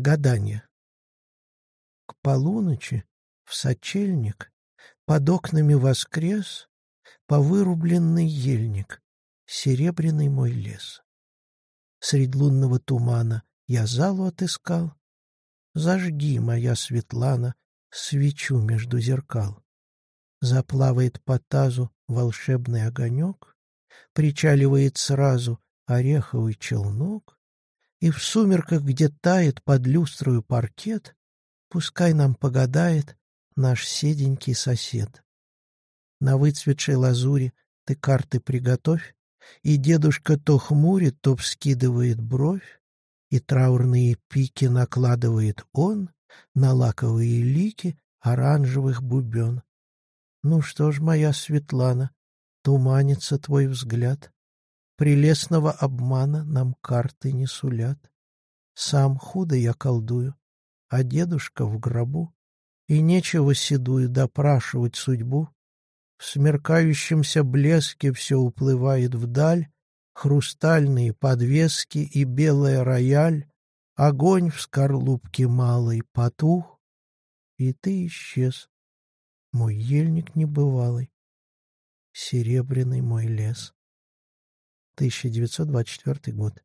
Гадание. К полуночи в сочельник под окнами воскрес Повырубленный ельник, серебряный мой лес. Средь лунного тумана я залу отыскал. Зажги, моя Светлана, свечу между зеркал. Заплавает по тазу волшебный огонек, Причаливает сразу ореховый челнок, И в сумерках, где тает под люстрою паркет, Пускай нам погадает наш седенький сосед. На выцветшей лазури ты карты приготовь, И дедушка то хмурит, то вскидывает бровь, И траурные пики накладывает он На лаковые лики оранжевых бубен. Ну что ж, моя Светлана, туманится твой взгляд, Прелестного обмана нам карты не сулят. Сам худо я колдую, а дедушка в гробу, И нечего седую допрашивать судьбу. В смеркающемся блеске все уплывает вдаль, Хрустальные подвески и белая рояль, Огонь в скорлупке малой потух, И ты исчез, мой ельник небывалый, Серебряный мой лес. 1924 год.